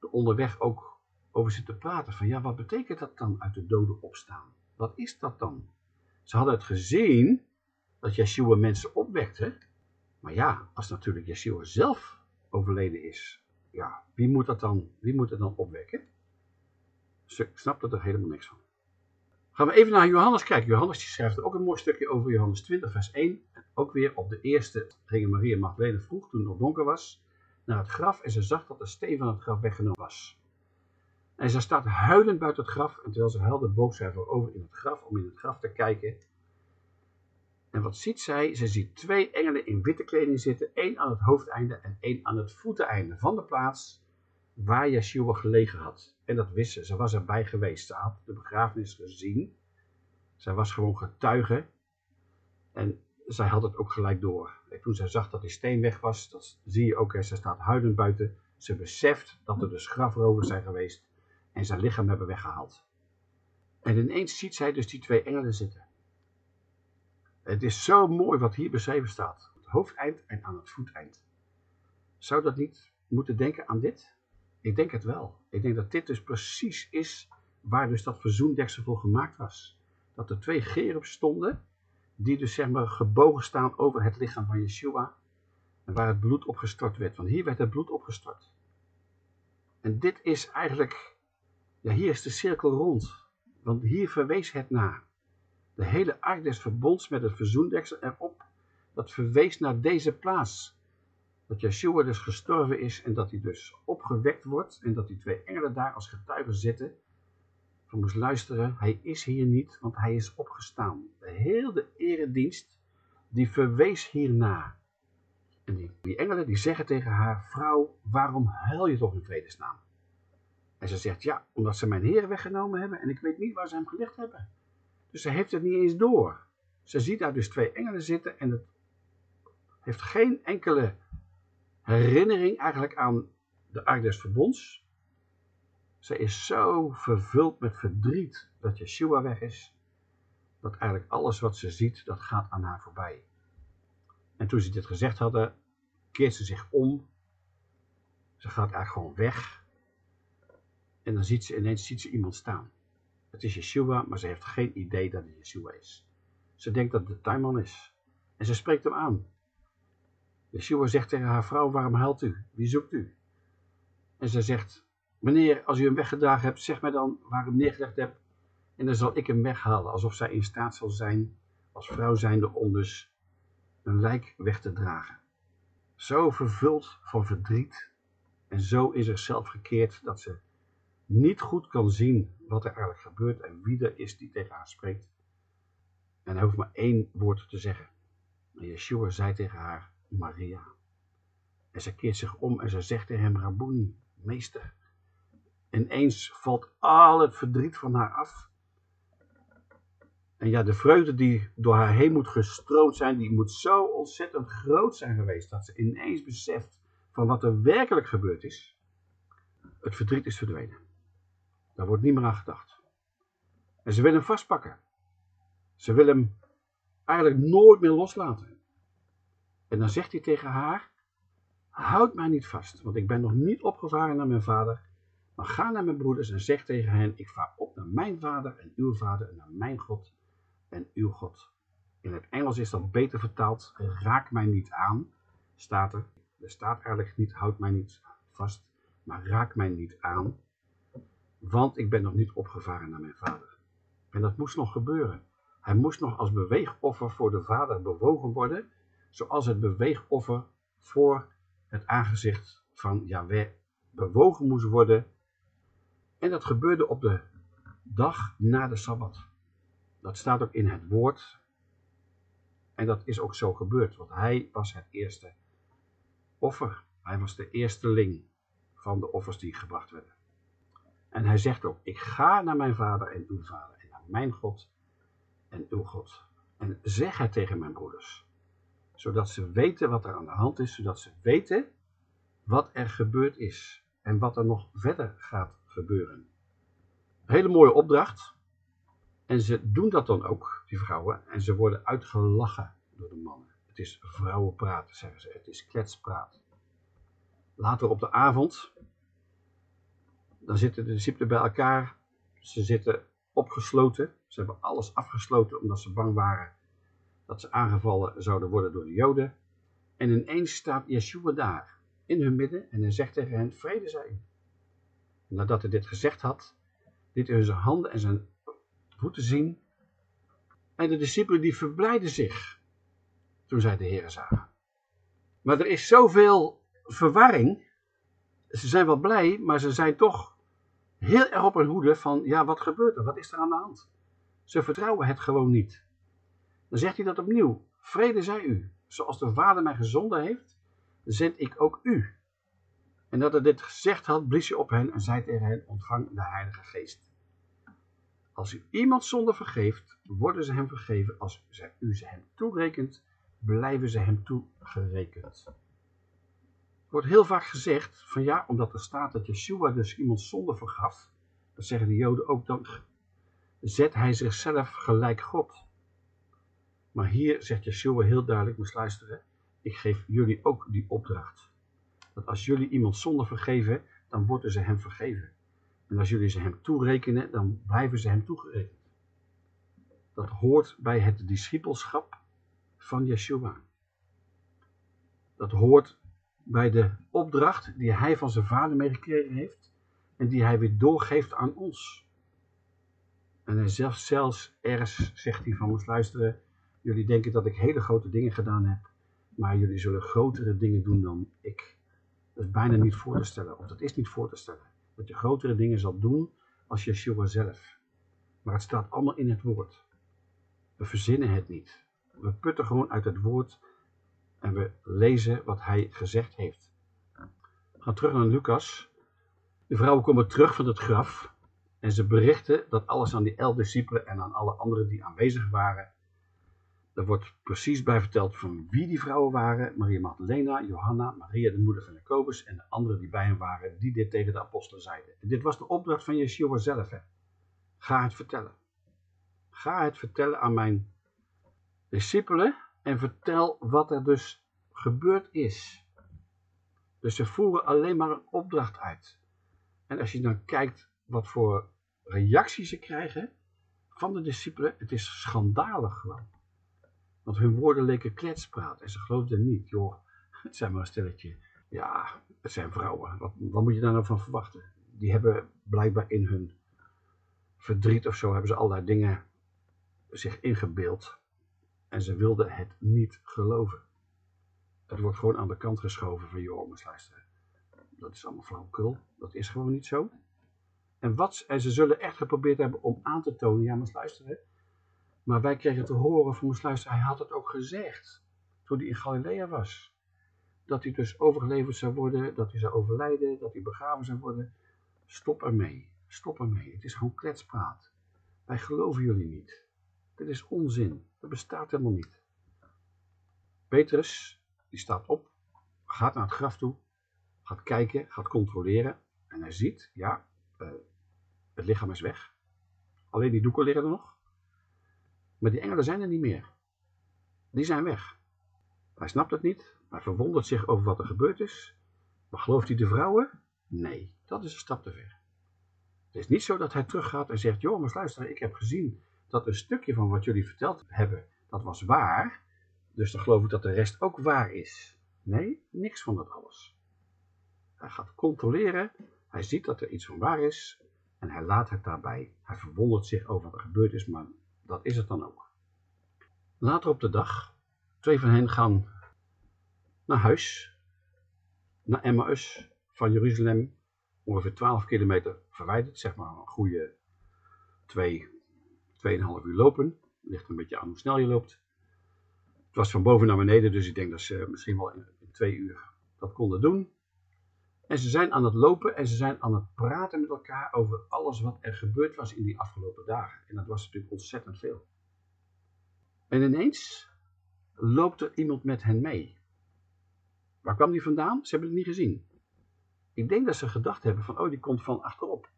er onderweg ook over zitten praten van, ja, wat betekent dat dan uit de doden opstaan? Wat is dat dan? Ze hadden het gezien dat Yeshua mensen opwekte, maar ja, als natuurlijk Yeshua zelf overleden is, ja, wie moet dat dan, wie moet het dan opwekken? Ze snapten er helemaal niks van. Gaan we even naar Johannes kijken. Johannes die schrijft ook een mooi stukje over Johannes 20 vers 1. ook weer op de eerste gingen Maria Magdalene vroeg toen het nog donker was naar het graf en ze zag dat de steen van het graf weggenomen was. En ze staat huilend buiten het graf en terwijl ze huilde boog zij voorover in het graf om in het graf te kijken. En wat ziet zij? Ze ziet twee engelen in witte kleding zitten, één aan het hoofdeinde en één aan het voeteneinde van de plaats waar Yeshua gelegen had. En dat wist ze, ze was erbij geweest, ze had de begrafenis gezien. Zij was gewoon getuige en zij had het ook gelijk door. En toen zij zag dat die steen weg was, dat zie je ook, hè, ze staat huilend buiten. Ze beseft dat er dus grafrovers zijn geweest en zijn lichaam hebben weggehaald. En ineens ziet zij dus die twee engelen zitten. Het is zo mooi wat hier beschreven staat. Het hoofdeind en aan het voeteind. Zou dat niet moeten denken aan dit? Ik denk het wel. Ik denk dat dit dus precies is waar dus dat verzoendeksel voor gemaakt was. Dat er twee gerubs stonden, die dus zeg maar gebogen staan over het lichaam van Yeshua. En waar het bloed opgestort werd. Want hier werd het bloed opgestort. En dit is eigenlijk, ja hier is de cirkel rond. Want hier verwees het naar. De hele ark des verbonds met het verzoendeksel erop, dat verwees naar deze plaats dat Yeshua dus gestorven is en dat hij dus opgewekt wordt en dat die twee engelen daar als getuigen zitten. Van moest luisteren, hij is hier niet, want hij is opgestaan. De hele eredienst, die verwees hierna. En die, engelen die zeggen tegen haar, vrouw, waarom huil je toch in vredesnaam? En ze zegt, ja, omdat ze mijn Heer weggenomen hebben en ik weet niet waar ze hem gelegd hebben. Dus ze heeft het niet eens door. Ze ziet daar dus twee engelen zitten en het heeft geen enkele herinnering eigenlijk aan de Ark des Verbonds. Zij is zo vervuld met verdriet dat Yeshua weg is, dat eigenlijk alles wat ze ziet, dat gaat aan haar voorbij. En toen ze dit gezegd hadden, keert ze zich om. Ze gaat eigenlijk gewoon weg. En dan ziet ze ineens ziet ze iemand staan. het is Yeshua, maar ze heeft geen idee dat het Yeshua is. Ze denkt dat het de tuinman is. En ze spreekt hem aan. Yeshua zegt tegen haar vrouw, waarom huilt u? Wie zoekt u? En ze zegt, meneer, als u hem weggedragen hebt, zeg mij dan waar u hem neergelegd hebt. En dan zal ik hem weghalen, alsof zij in staat zal zijn, als vrouw zijnde, om dus een lijk weg te dragen. Zo vervuld van verdriet en zo is er zelf gekeerd dat ze niet goed kan zien wat er eigenlijk gebeurt en wie er is die tegen haar spreekt. En hij hoeft maar één woord te zeggen. En Yeshua zei tegen haar, Maria. En ze keert zich om en ze zegt tegen hem, Rabuni, meester. En eens valt al het verdriet van haar af. En ja, de vreugde die door haar heen moet gestroomd zijn, die moet zo ontzettend groot zijn geweest, dat ze ineens beseft van wat er werkelijk gebeurd is. Het verdriet is verdwenen. Daar wordt niet meer aan gedacht. En ze wil hem vastpakken. Ze wil hem eigenlijk nooit meer loslaten. En dan zegt hij tegen haar, houd mij niet vast, want ik ben nog niet opgevaren naar mijn vader, maar ga naar mijn broeders en zeg tegen hen, ik vaar op naar mijn vader en uw vader en naar mijn God en uw God. In het Engels is dat beter vertaald, raak mij niet aan, staat er. Er staat eigenlijk niet, houd mij niet vast, maar raak mij niet aan, want ik ben nog niet opgevaren naar mijn vader. En dat moest nog gebeuren. Hij moest nog als beweegoffer voor de vader bewogen worden, zoals het beweegoffer voor het aangezicht van Yahweh bewogen moest worden. En dat gebeurde op de dag na de Sabbat. Dat staat ook in het woord. En dat is ook zo gebeurd, want hij was het eerste offer. Hij was de eersteling van de offers die gebracht werden. En hij zegt ook, ik ga naar mijn vader en uw vader en naar mijn God en uw God. En zeg het tegen mijn broeders, zodat ze weten wat er aan de hand is, zodat ze weten wat er gebeurd is en wat er nog verder gaat gebeuren. Hele mooie opdracht. En ze doen dat dan ook, die vrouwen, en ze worden uitgelachen door de mannen. Het is vrouwenpraat, zeggen ze. Het is kletspraat. Later op de avond, dan zitten de discipelen bij elkaar. Ze zitten opgesloten. Ze hebben alles afgesloten omdat ze bang waren dat ze aangevallen zouden worden door de Joden. En ineens staat Yeshua daar, in hun midden, en hij zegt tegen hen, vrede zij nadat hij dit gezegd had, liet hij zijn handen en zijn voeten zien. En de discipelen die verblijden zich toen zij de Heer zagen. Maar er is zoveel verwarring. Ze zijn wel blij, maar ze zijn toch heel erg op hun hoede van, ja, wat gebeurt er? Wat is er aan de hand? Ze vertrouwen het gewoon niet. Dan zegt hij dat opnieuw. Vrede zij u. Zoals de Vader mij gezonden heeft, zend ik ook u. En dat hij dit gezegd had, blies hij op hen en zei tegen hen, ontvang de Heilige Geest. Als u iemand zonde vergeeft, worden ze hem vergeven. Als u ze hem toerekent, blijven ze hem toegerekend. Er wordt heel vaak gezegd van ja, omdat er staat dat Yeshua dus iemand zonde vergaf, dat zeggen de Joden ook, dan zet hij zichzelf gelijk God. Maar hier zegt Yeshua heel duidelijk, moest luisteren, ik geef jullie ook die opdracht. Dat als jullie iemand zonde vergeven, dan worden ze hem vergeven. En als jullie ze hem toerekenen, dan blijven ze hem toegerekend. Dat hoort bij het discipelschap van Yeshua. Dat hoort bij de opdracht die hij van zijn vader meegekregen heeft en die hij weer doorgeeft aan ons. En hij zelfs, zelfs ergens zegt hij van, moest luisteren, jullie denken dat ik hele grote dingen gedaan heb, maar jullie zullen grotere dingen doen dan ik. Dat is bijna niet voor te stellen, of dat is niet voor te stellen. Dat je grotere dingen zal doen als Yeshua zelf. Maar het staat allemaal in het woord. We verzinnen het niet. We putten gewoon uit het woord en we lezen wat hij gezegd heeft. We gaan terug naar Lucas. De vrouwen komen terug van het graf en ze berichten dat alles aan die elf discipelen en aan alle anderen die aanwezig waren. Er wordt precies bij verteld van wie die vrouwen waren. Maria Magdalena, Johanna, Maria de moeder van Jacobus en de anderen die bij hem waren die dit tegen de apostelen zeiden. En dit was de opdracht van Yeshua zelf. Hè. Ga het vertellen. Ga het vertellen aan mijn discipelen en vertel wat er dus gebeurd is. Dus ze voeren alleen maar een opdracht uit. En als je dan kijkt wat voor reacties ze krijgen van de discipelen, het is schandalig gewoon. Want hun woorden leken kletspraat en ze geloofden niet. Joh, het zijn maar een stelletje. Ja, het zijn vrouwen. Wat, wat moet je daar nou van verwachten? Die hebben blijkbaar in hun verdriet of zo, hebben ze allerlei dingen zich ingebeeld. En ze wilden het niet geloven. Het wordt gewoon aan de kant geschoven van, joh, maar luisteren. Dat is allemaal flauwkul. Dat is gewoon niet zo. En, wat, en ze zullen echt geprobeerd hebben om aan te tonen, ja, maar luisteren. Maar wij kregen te horen van luister, hij had het ook gezegd. Toen hij in Galilea was. Dat hij dus overgeleverd zou worden, dat hij zou overlijden, dat hij begraven zou worden. Stop ermee. Stop ermee. Het is gewoon kletspraat. Wij geloven jullie niet. Dit is onzin. Dat bestaat helemaal niet. Petrus, die staat op, gaat naar het graf toe, gaat kijken, gaat controleren. En hij ziet, ja, uh, het lichaam is weg. Alleen die doeken liggen er nog. Maar die engelen zijn er niet meer. Die zijn weg. Hij snapt het niet. Hij verwondert zich over wat er gebeurd is. Maar gelooft hij de vrouwen? Nee, dat is een stap te ver. Het is niet zo dat hij teruggaat en zegt: maar luister, ik heb gezien dat een stukje van wat jullie verteld hebben, dat was waar. Dus dan geloof ik dat de rest ook waar is. Nee, niks van dat alles. Hij gaat controleren. Hij ziet dat er iets van waar is. En hij laat het daarbij. Hij verwondert zich over wat er gebeurd is, maar dat is het dan ook. Later op de dag, twee van hen gaan naar huis, naar Emmaus van Jeruzalem, ongeveer 12 kilometer verwijderd, zeg maar een goede 2, 2,5 uur lopen. Ligt een beetje aan hoe snel je loopt. Het was van boven naar beneden, dus ik denk dat ze misschien wel in, in twee uur dat konden doen. En ze zijn aan het lopen en ze zijn aan het praten met elkaar over alles wat er gebeurd was in die afgelopen dagen. En dat was natuurlijk ontzettend veel. En ineens loopt er iemand met hen mee. Waar kwam die vandaan? Ze hebben het niet gezien. Ik denk dat ze gedacht hebben van, oh die komt van achterop.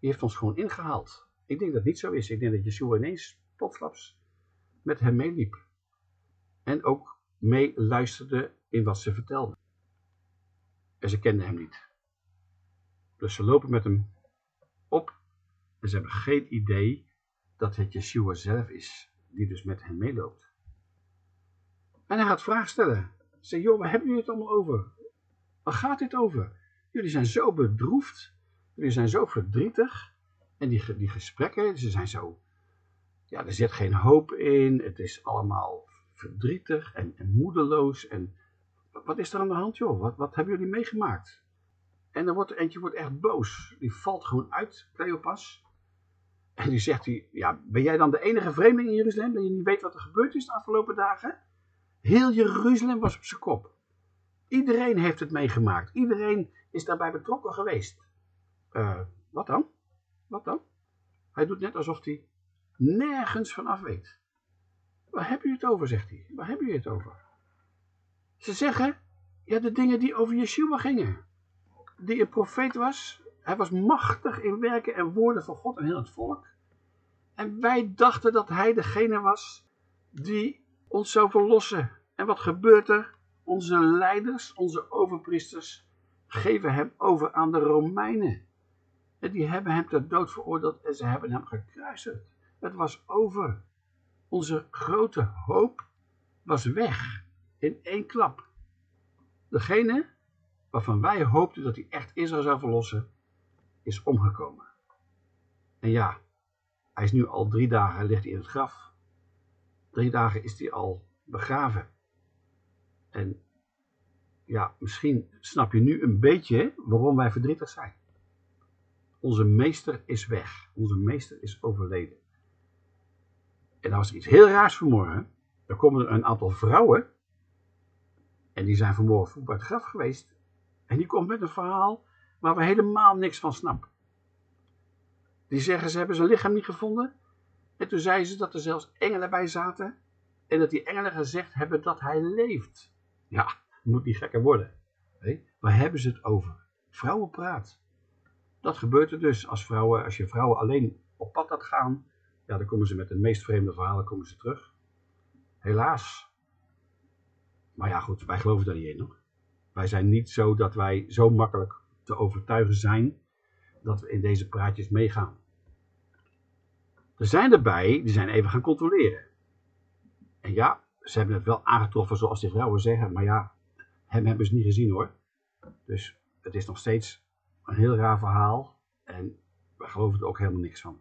Die heeft ons gewoon ingehaald. Ik denk dat het niet zo is. Ik denk dat Yeshua ineens plotsklaps met hem meeliep. En ook meeluisterde in wat ze vertelden. En ze kenden hem niet. Dus ze lopen met hem op en ze hebben geen idee dat het Yeshua zelf is, die dus met hen meeloopt. En hij gaat vragen stellen. Zeg, joh, waar hebben jullie het allemaal over? Waar gaat dit over? Jullie zijn zo bedroefd. Jullie zijn zo verdrietig. En die, die gesprekken, ze zijn zo... Ja, er zit geen hoop in. Het is allemaal verdrietig en, en moedeloos. En wat is er aan de hand, joh? Wat, wat hebben jullie meegemaakt? En dan wordt er eentje wordt echt boos. Die valt gewoon uit, Cleopas. En die zegt hij, ja, ben jij dan de enige vreemdeling in Jeruzalem dat je niet weet wat er gebeurd is de afgelopen dagen? Heel Jeruzalem was op zijn kop. Iedereen heeft het meegemaakt. Iedereen is daarbij betrokken geweest. Uh, wat dan? Wat dan? Hij doet net alsof hij nergens van af weet. Waar heb je het over, zegt hij. Waar heb je het over? Ze zeggen, ja, de dingen die over Yeshua gingen. Die een profeet was. Hij was machtig in werken en woorden van God en heel het volk. En wij dachten dat hij degene was die ons zou verlossen. En wat gebeurt er? Onze leiders, onze overpriesters, geven hem over aan de Romeinen. En die hebben hem ter dood veroordeeld en ze hebben hem gekruisigd. Het was over. Onze grote hoop was weg in één klap. Degene waarvan wij hoopten dat hij echt Israël zou verlossen, is omgekomen. En ja, hij is nu al drie dagen ligt hij in het graf. Drie dagen is hij al begraven. En ja, misschien snap je nu een beetje waarom wij verdrietig zijn. Onze meester is weg. Onze meester is overleden. En dan was er iets heel raars vanmorgen. Er komen er een aantal vrouwen en die zijn vanmorgen vroeg bij het graf geweest. En die komt met een verhaal waar we helemaal niks van snappen. Die zeggen ze hebben zijn lichaam niet gevonden. En toen zeiden ze dat er zelfs engelen bij zaten. En dat die engelen gezegd hebben dat hij leeft. Ja, moet niet gekker worden. Nee? Waar hebben ze het over? Vrouwenpraat. Dat gebeurt er dus als, vrouwen, als je vrouwen alleen op pad laat gaan. Ja, dan komen ze met de meest vreemde verhalen komen ze terug. Helaas. Maar ja, goed, wij geloven daar niet in hoor. Wij zijn niet zo dat wij zo makkelijk te overtuigen zijn dat we in deze praatjes meegaan. Er zijn erbij, die zijn even gaan controleren. En ja, ze hebben het wel aangetroffen zoals die vrouwen zeggen, maar ja, hem hebben ze niet gezien hoor. Dus het is nog steeds een heel raar verhaal en we geloven er ook helemaal niks van.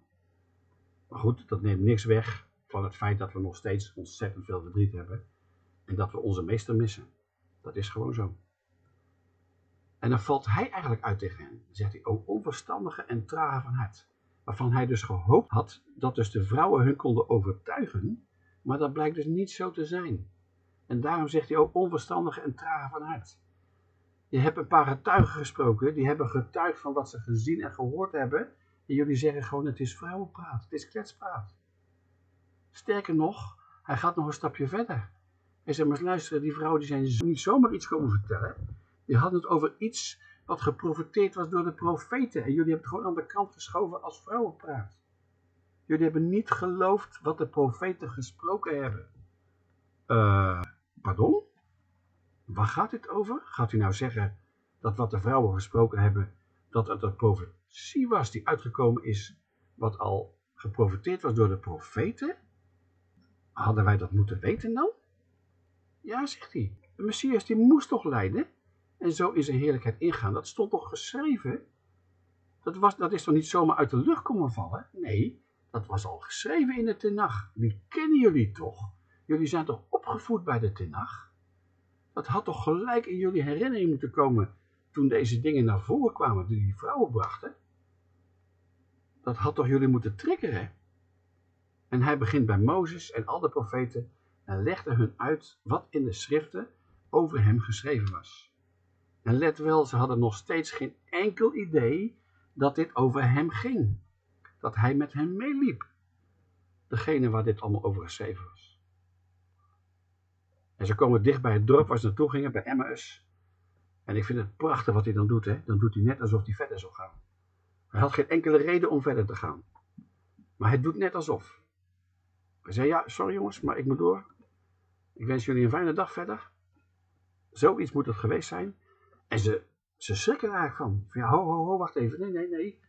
Maar goed, dat neemt niks weg van het feit dat we nog steeds ontzettend veel verdriet hebben en dat we onze meester missen. Dat is gewoon zo. En dan valt hij eigenlijk uit tegen hen. Dan zegt hij, o onverstandige en trage van hart. Waarvan hij dus gehoopt had dat dus de vrouwen hun konden overtuigen, maar dat blijkt dus niet zo te zijn. En daarom zegt hij ook onverstandige en trage van hart. Je hebt een paar getuigen gesproken, die hebben getuigd van wat ze gezien en gehoord hebben. En jullie zeggen gewoon, het is vrouwenpraat, het is kletspraat. Sterker nog, hij gaat nog een stapje verder. Hij zegt, maar luisteren, die vrouwen die zijn niet zomaar iets komen vertellen. Die hadden het over iets wat geprofiteerd was door de profeten. En jullie hebben het gewoon aan de kant geschoven als vrouwenpraat. Jullie hebben niet geloofd wat de profeten gesproken hebben. Uh, pardon? Waar gaat dit over? Gaat u nou zeggen dat wat de vrouwen gesproken hebben, dat het een profetie was die uitgekomen is, wat al geprofiteerd was door de profeten? Hadden wij dat moeten weten dan? Ja, zegt hij. De Messias die moest toch lijden? En zo in zijn heerlijkheid ingaan. Dat stond toch geschreven? Dat, was, dat is toch niet zomaar uit de lucht komen vallen? Nee, dat was al geschreven in de Tenach. Die kennen jullie toch? Jullie zijn toch opgevoed bij de Tenach? Dat had toch gelijk in jullie herinnering moeten komen toen deze dingen naar voren kwamen, die die vrouwen brachten? Dat had toch jullie moeten triggeren? En hij begint bij Mozes en al de profeten en legde hun uit wat in de schriften over hem geschreven was. En let wel, ze hadden nog steeds geen enkel idee dat dit over hem ging. Dat hij met hen meeliep. Degene waar dit allemaal over geschreven was. En ze komen dicht bij het dorp waar ze naartoe gingen, bij Emmaus. En ik vind het prachtig wat hij dan doet. Hè? Dan doet hij net alsof hij verder zou gaan. Hij had geen enkele reden om verder te gaan. Maar hij doet net alsof. Hij zei, ja, sorry jongens, maar ik moet door. Ik wens jullie een fijne dag verder. Zoiets moet het geweest zijn. En ze, ze schrikken eigenlijk van. van ja, ho, ho, ho, wacht even. Nee, nee, nee.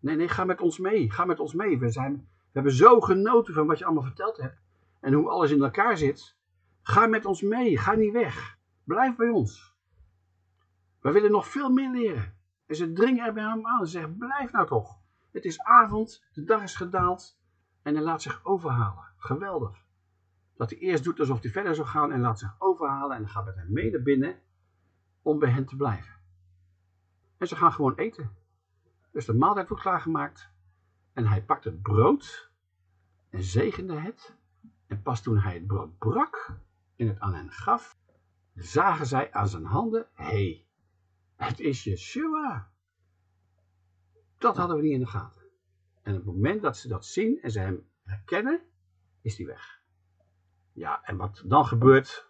Nee, nee, ga met ons mee. Ga met ons mee. We, zijn, we hebben zo genoten van wat je allemaal verteld hebt. En hoe alles in elkaar zit. Ga met ons mee. Ga niet weg. Blijf bij ons. We willen nog veel meer leren. En ze dringen er bij hem aan. Ze zeggen, blijf nou toch. Het is avond. De dag is gedaald. En hij laat zich overhalen. Geweldig. Dat hij eerst doet alsof hij verder zou gaan en laat zich overhalen. En gaat met hem mee naar binnen om bij hen te blijven. En ze gaan gewoon eten. Dus de maaltijd wordt klaargemaakt. En hij pakt het brood en zegende het. En pas toen hij het brood brak en het aan hen gaf, zagen zij aan zijn handen, hé, hey, het is Yeshua. Dat hadden we niet in de gaten. En op het moment dat ze dat zien en ze hem herkennen, is hij weg. Ja, en wat dan gebeurt,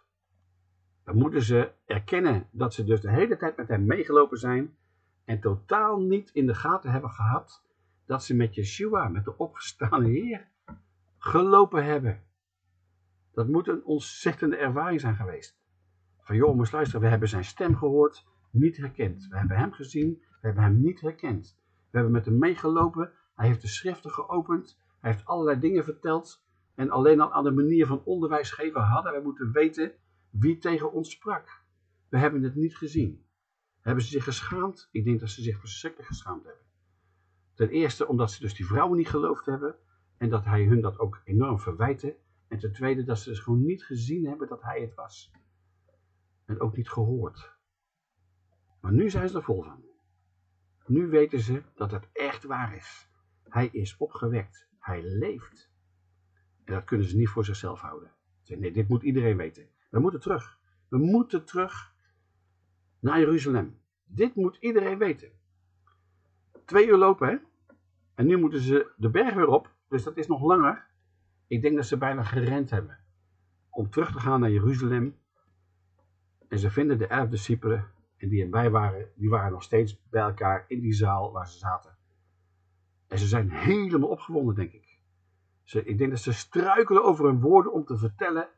dan moeten ze erkennen dat ze dus de hele tijd met hem meegelopen zijn en totaal niet in de gaten hebben gehad dat ze met Yeshua, met de opgestane Heer, gelopen hebben. Dat moet een ontzettende ervaring zijn geweest. Van joh, moest we hebben zijn stem gehoord, niet herkend. We hebben hem gezien, we hebben hem niet herkend. We hebben met hem meegelopen, hij heeft de schriften geopend, hij heeft allerlei dingen verteld. En alleen al aan de manier van onderwijs geven hadden wij moeten weten wie tegen ons sprak. We hebben het niet gezien. Hebben ze zich geschaamd? Ik denk dat ze zich verschrikkelijk geschaamd hebben. Ten eerste omdat ze dus die vrouwen niet geloofd hebben en dat hij hun dat ook enorm verwijtte. En ten tweede dat ze dus gewoon niet gezien hebben dat hij het was. En ook niet gehoord. Maar nu zijn ze er vol van. Nu weten ze dat het echt waar is. Hij is opgewekt. Hij leeft. En dat kunnen ze niet voor zichzelf houden. Ze nee, dit moet iedereen weten. We moeten terug. We moeten terug naar Jeruzalem. Dit moet iedereen weten. Twee uur lopen, hè? En nu moeten ze de berg weer op. Dus dat is nog langer. Ik denk dat ze bijna gerend hebben. Om terug te gaan naar Jeruzalem. En ze vinden de elf discipelen. En die erbij waren, die waren nog steeds bij elkaar in die zaal waar ze zaten. En ze zijn helemaal opgewonden, denk ik. Ze, ik denk dat ze struikelen over hun woorden om te vertellen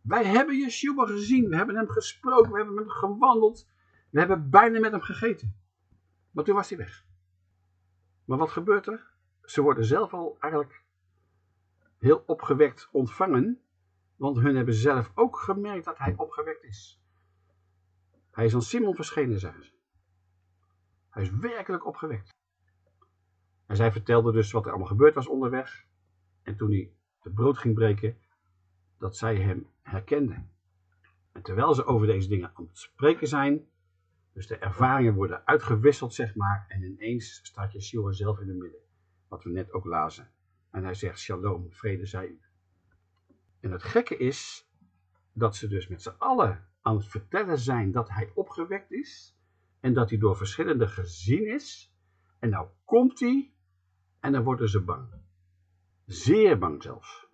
wij hebben Yeshua gezien, we hebben hem gesproken, we hebben met hem gewandeld, we hebben bijna met hem gegeten. Maar toen was hij weg. Maar wat gebeurt er? Ze worden zelf al eigenlijk heel opgewekt ontvangen, want hun hebben zelf ook gemerkt dat hij opgewekt is. Hij is aan Simon verschenen, zeggen ze. Hij is werkelijk opgewekt. En zij vertelde dus wat er allemaal gebeurd was onderweg. En toen hij het brood ging breken, dat zij hem herkenden. En terwijl ze over deze dingen aan het spreken zijn, dus de ervaringen worden uitgewisseld, zeg maar, en ineens staat Yeshua zelf in het midden. Wat we net ook lazen. En hij zegt, shalom, vrede zij u. En het gekke is, dat ze dus met z'n allen aan het vertellen zijn dat hij opgewekt is. En dat hij door verschillende gezien is. En nou komt hij en dan worden ze bang. Zeer bang zelfs.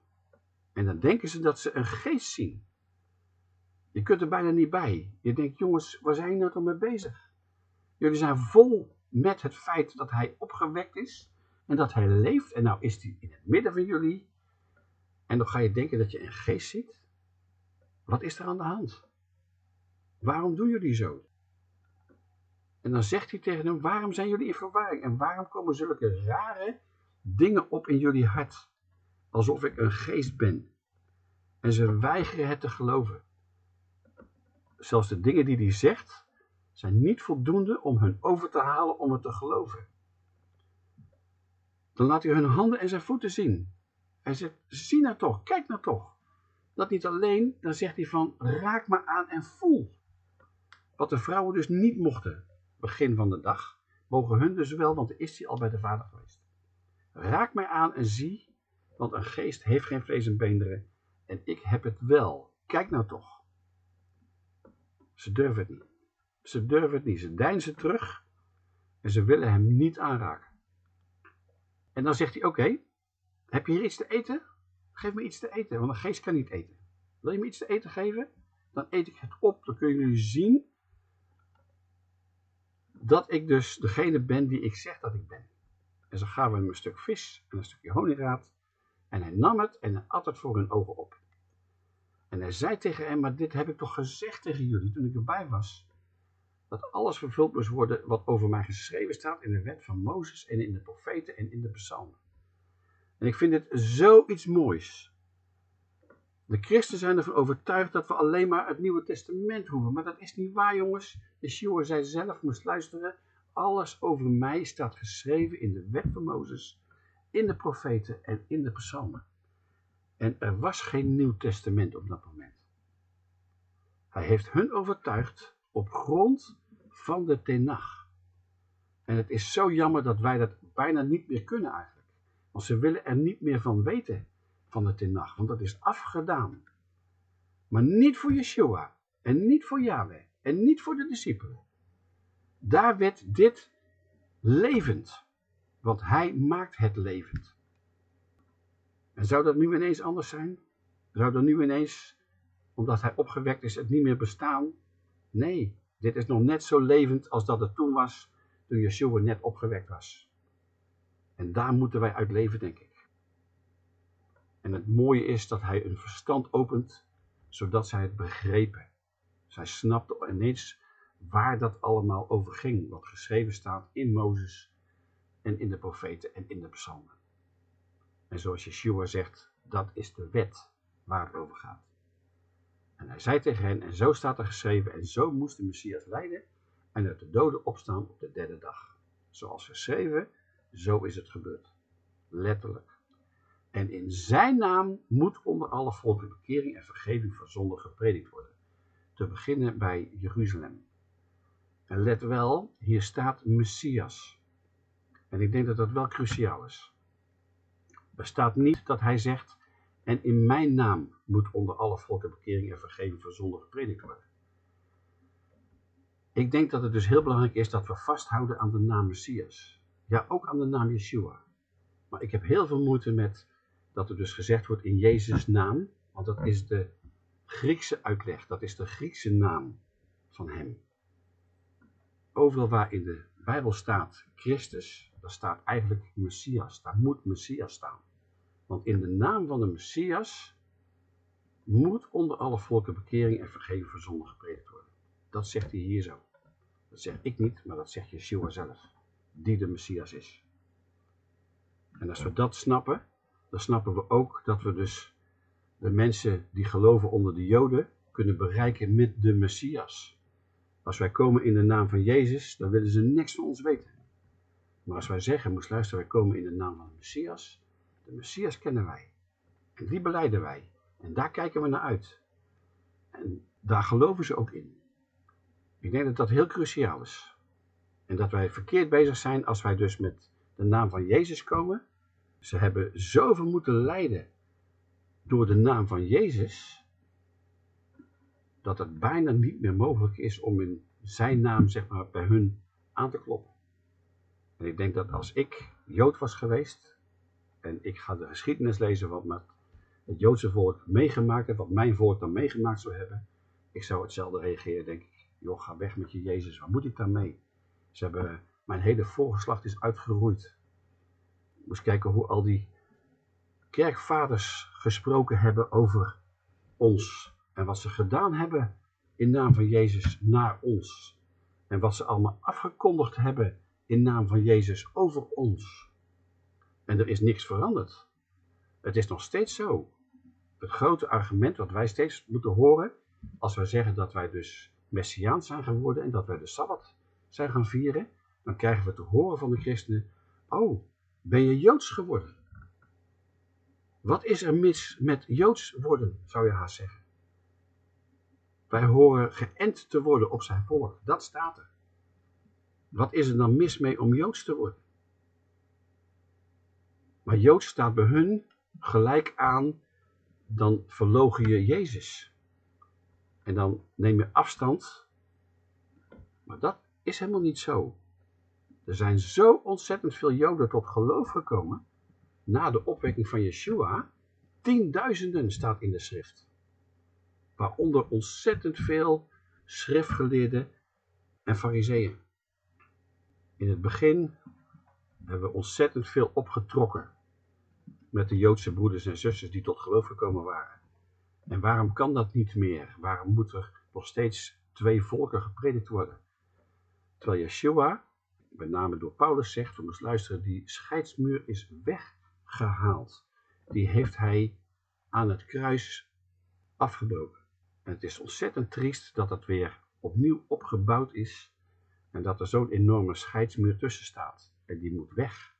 En dan denken ze dat ze een geest zien. Je kunt er bijna niet bij. Je denkt, jongens, waar zijn jullie nou mee bezig? Jullie zijn vol met het feit dat hij opgewekt is en dat hij leeft. En nou is hij in het midden van jullie. En dan ga je denken dat je een geest ziet. Wat is er aan de hand? Waarom doen jullie zo? En dan zegt hij tegen hem, waarom zijn jullie in verwarring? En waarom komen zulke rare dingen op in jullie hart? Alsof ik een geest ben. En ze weigeren het te geloven. Zelfs de dingen die hij zegt, zijn niet voldoende om hun over te halen om het te geloven. Dan laat hij hun handen en zijn voeten zien. Hij zegt, zie nou toch, kijk nou toch. Dat niet alleen, dan zegt hij van, raak me aan en voel. Wat de vrouwen dus niet mochten, begin van de dag, mogen hun dus wel, want is hij al bij de vader geweest. Raak mij aan en zie, want een geest heeft geen vlees en beenderen, en ik heb het wel. Kijk nou toch. Ze durven het niet. Ze durven het niet. Ze deinzen terug en ze willen hem niet aanraken. En dan zegt hij, oké, heb je hier iets te eten? Geef me iets te eten, want een geest kan niet eten. Wil je me iets te eten geven? Dan eet ik het op. Dan kunnen jullie zien dat ik dus degene ben die ik zeg dat ik ben. En zo gaven hem een stuk vis en een stukje honingraad. En hij nam het en at het voor hun ogen op. En hij zei tegen hem, maar dit heb ik toch gezegd tegen jullie toen ik erbij was. Dat alles vervuld moest worden wat over mij geschreven staat in de wet van Mozes en in de profeten en in de psalmen. En ik vind dit zoiets moois. De christen zijn ervan overtuigd dat we alleen maar het Nieuwe Testament hoeven. Maar dat is niet waar, jongens. Yeshua zei zelf, moest luisteren. Alles over mij staat geschreven in de wet van Mozes, in de profeten en in de psalmen. En er was geen Nieuw Testament op dat moment. Hij heeft hun overtuigd op grond van de Tenach. En het is zo jammer dat wij dat bijna niet meer kunnen eigenlijk. Want ze willen er niet meer van weten van de Tenach, want dat is afgedaan. Maar niet voor Yeshua en niet voor Yahweh en niet voor de discipelen. Daar werd dit levend, want hij maakt het levend. En zou dat nu ineens anders zijn? Zou dat nu ineens, omdat hij opgewekt is, het niet meer bestaan? Nee, dit is nog net zo levend als dat het toen was, toen Yeshua net opgewekt was. En daar moeten wij uit leven, denk ik. En het mooie is dat hij een verstand opent, zodat zij het begrepen. Zij snapte ineens waar dat allemaal over ging, wat geschreven staat in Mozes en in de profeten en in de psalmen. En zoals Yeshua zegt, dat is de wet waar het over gaat. En hij zei tegen hen, en zo staat er geschreven, en zo moest de Messias lijden en uit de doden opstaan op de derde dag. Zoals geschreven, zo is het gebeurd. Letterlijk. En in zijn naam moet onder alle volken bekering en vergeving van zonde gepredikt worden. Te beginnen bij Jeruzalem. En let wel, hier staat Messias. En ik denk dat dat wel cruciaal is. Er staat niet dat hij zegt, en in mijn naam moet onder alle volken bekering en vergeving van zonde gepredikt worden. Ik denk dat het dus heel belangrijk is dat we vasthouden aan de naam Messias. Ja, ook aan de naam Yeshua. Maar ik heb heel veel moeite met dat er dus gezegd wordt in Jezus' naam, want dat is de Griekse uitleg, dat is de Griekse naam van hem. Overal waar in de Bijbel staat Christus, daar staat eigenlijk Messias, daar moet Messias staan. Want in de naam van de Messias moet onder alle volken bekering en vergeving voor zonde gepredikt worden. Dat zegt hij hier zo. Dat zeg ik niet, maar dat zegt Yeshua zelf, die de Messias is. En als we dat snappen, dan snappen we ook dat we dus de mensen die geloven onder de Joden kunnen bereiken met de Messias. Als wij komen in de naam van Jezus, dan willen ze niks van ons weten. Maar als wij zeggen, moest luisteren, wij komen in de naam van de Messias, de Messias kennen wij. En die beleiden wij. En daar kijken we naar uit. En daar geloven ze ook in. Ik denk dat dat heel cruciaal is. En dat wij verkeerd bezig zijn als wij dus met de naam van Jezus komen. Ze hebben zoveel moeten lijden door de naam van Jezus, dat het bijna niet meer mogelijk is om in zijn naam zeg maar, bij hun aan te kloppen. En ik denk dat als ik Jood was geweest, en ik ga de geschiedenis lezen wat met het Joodse volk meegemaakt heeft, wat mijn volk dan meegemaakt zou hebben, ik zou hetzelfde reageren, denk ik. Joh, ga weg met je Jezus, wat moet ik daarmee? Ze hebben, mijn hele voorgeslacht is uitgeroeid. Ik moest kijken hoe al die kerkvaders gesproken hebben over ons. En wat ze gedaan hebben in naam van Jezus naar ons. En wat ze allemaal afgekondigd hebben in naam van Jezus over ons. En er is niks veranderd. Het is nog steeds zo. Het grote argument wat wij steeds moeten horen, als wij zeggen dat wij dus Messiaans zijn geworden en dat wij de Sabbat zijn gaan vieren, dan krijgen we te horen van de christenen, oh, ben je Joods geworden? Wat is er mis met Joods worden, zou je haast zeggen? Wij horen geënt te worden op zijn volk, dat staat er. Wat is er dan mis mee om Joods te worden? Maar Joods staat bij hun gelijk aan, dan verlogen je Jezus. En dan neem je afstand. Maar dat is helemaal niet zo. Er zijn zo ontzettend veel Joden tot geloof gekomen na de opwekking van Yeshua. Tienduizenden staat in de schrift. Waaronder ontzettend veel schriftgeleerden en fariseeën. In het begin hebben we ontzettend veel opgetrokken met de Joodse broeders en zusters die tot geloof gekomen waren. En waarom kan dat niet meer? Waarom moet er nog steeds twee volken gepredikt worden? Terwijl Yeshua, met name door Paulus zegt, we moeten luisteren, die scheidsmuur is weggehaald. Die heeft hij aan het kruis afgebroken. En het is ontzettend triest dat dat weer opnieuw opgebouwd is en dat er zo'n enorme scheidsmuur tussen staat. En die moet weg.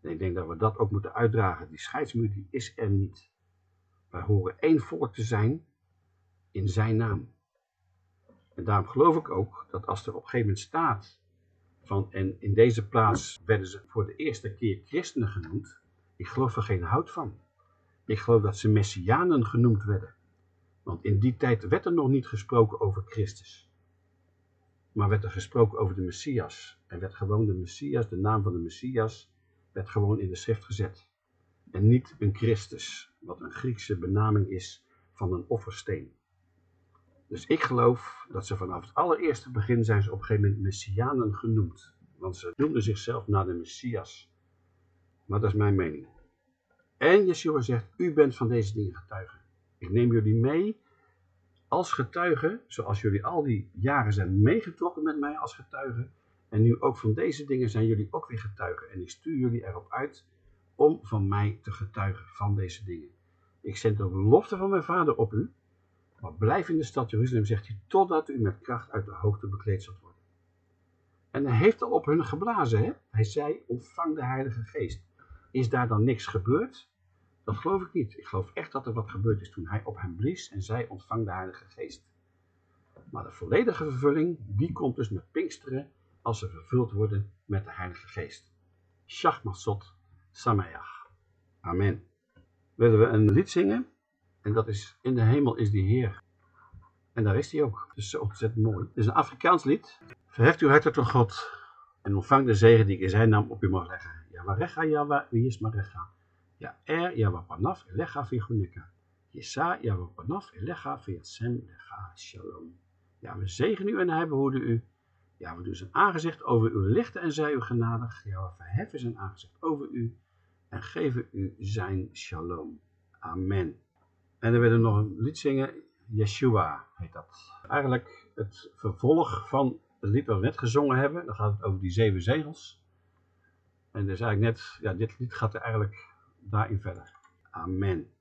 En ik denk dat we dat ook moeten uitdragen. Die scheidsmuur die is er niet. Wij horen één volk te zijn in zijn naam. En daarom geloof ik ook dat als er op een gegeven moment staat van en in deze plaats werden ze voor de eerste keer christenen genoemd. Ik geloof er geen hout van. Ik geloof dat ze messianen genoemd werden. Want in die tijd werd er nog niet gesproken over Christus. Maar werd er gesproken over de Messias. En werd gewoon de Messias, de naam van de Messias, werd gewoon in de schrift gezet. En niet een Christus, wat een Griekse benaming is van een offersteen. Dus ik geloof dat ze vanaf het allereerste begin zijn ze op een gegeven moment Messianen genoemd. Want ze noemden zichzelf naar de Messias. Maar dat is mijn mening. En Yeshua zegt, u bent van deze dingen getuigen. Ik neem jullie mee als getuigen, zoals jullie al die jaren zijn meegetrokken met mij als getuigen. En nu ook van deze dingen zijn jullie ook weer getuigen. En ik stuur jullie erop uit om van mij te getuigen van deze dingen. Ik zend de belofte van mijn vader op u. Maar blijf in de stad Jeruzalem, zegt hij, totdat u met kracht uit de hoogte bekleed zult worden. En hij heeft al op hun geblazen. Hè? Hij zei, ontvang de Heilige Geest. Is daar dan niks gebeurd? Dat geloof ik niet. Ik geloof echt dat er wat gebeurd is toen hij op hem blies en zei, ontvang de Heilige Geest. Maar de volledige vervulling, die komt dus met Pinksteren, als ze vervuld worden met de Heilige Geest. Shachmatzot Sameach. Amen. Willen we een lied zingen? En dat is In de hemel is die Heer. En daar is hij ook. Het is zo ontzettend mooi. Het is een Afrikaans lied. Verheft uw hart tot God en ontvang de zegen die ik in zijn naam op u mag leggen. Ja, warecha, ja, wie is marecha? Ja, er, ja, wapanaf, elecha, viguneka. Jesa, ja, wapanaf, elecha, viatsem, lecha, shalom. Ja, we zegenen u en hij behoede u. Ja, we doen zijn aangezicht over u lichten en zij u genadig. Ja, we verheffen zijn aangezicht over u en geven u zijn shalom. Amen. En dan werden we nog een lied zingen, Yeshua heet dat. Eigenlijk het vervolg van het lied wat we net gezongen hebben. Dan gaat het over die zeven zegels. En dus eigenlijk net, ja, dit lied gaat er eigenlijk daha infeler. Amen.